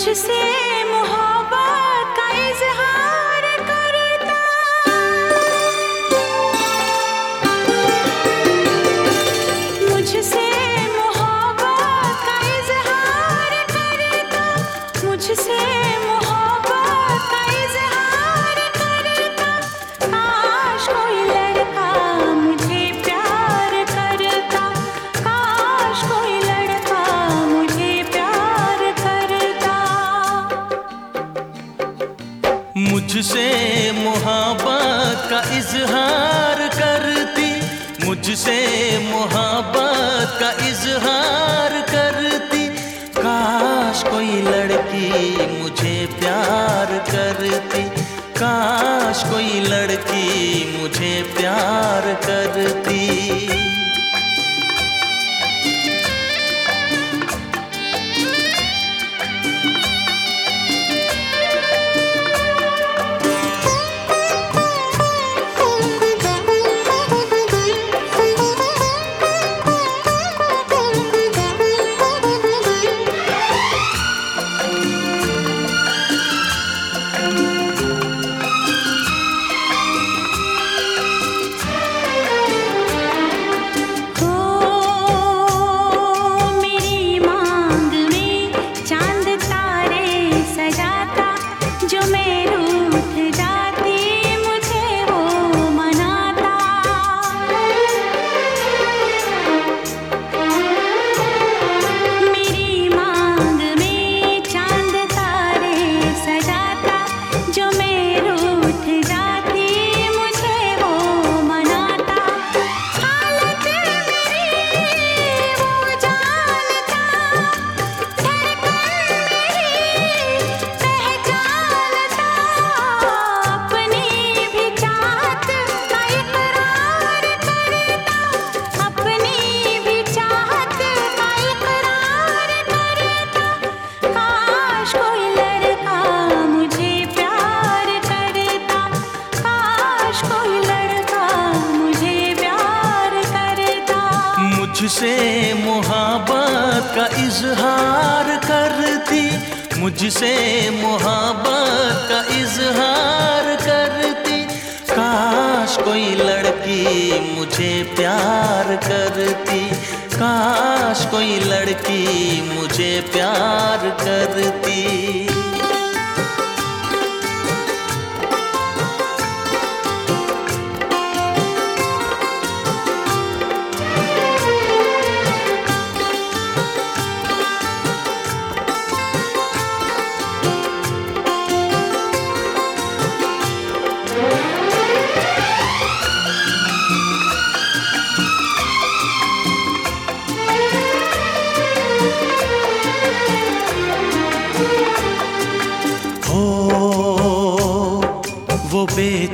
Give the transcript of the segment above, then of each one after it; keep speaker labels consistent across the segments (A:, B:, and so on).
A: Could you see? मुझसे मोहब्बत का इजहार करती, मुझसे मोहब्बत का इजहार करती। काश कोई लड़की मुझे प्यार करती, काश कोई लड़की मुझे प्यार करती।
B: मुझसे मोहब्बत का इजहार करती, मुझसे मोहब्बत का इजहार करती। काश कोई लड़की मुझे प्यार करती, काश कोई लड़की मुझे प्यार करती।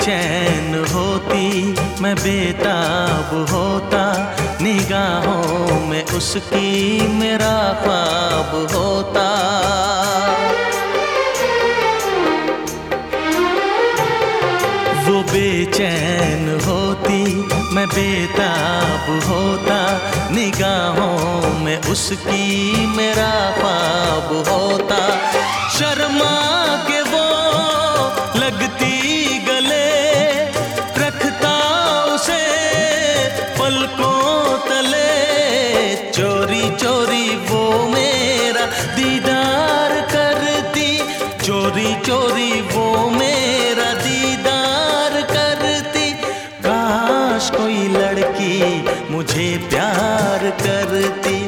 B: बेचैन होती, मैं बेताब होता, निगाहों में उसकी मेरा ख्वाब होता। वो बेचैन होती, मैं बेताब होता, निगाहों में उसकी मेरा ख्वाब होता। चोरी वो मेरा दीदार करती। काश कोई लड़की मुझे प्यार करती।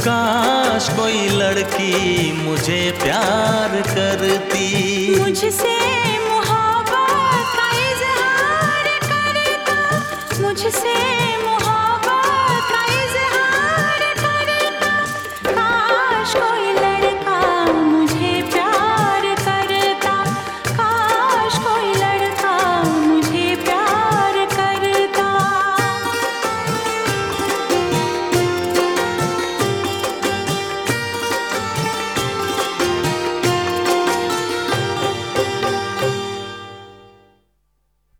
B: काश कोई लड़की मुझे प्यार करती।
A: मुझसे मुझसे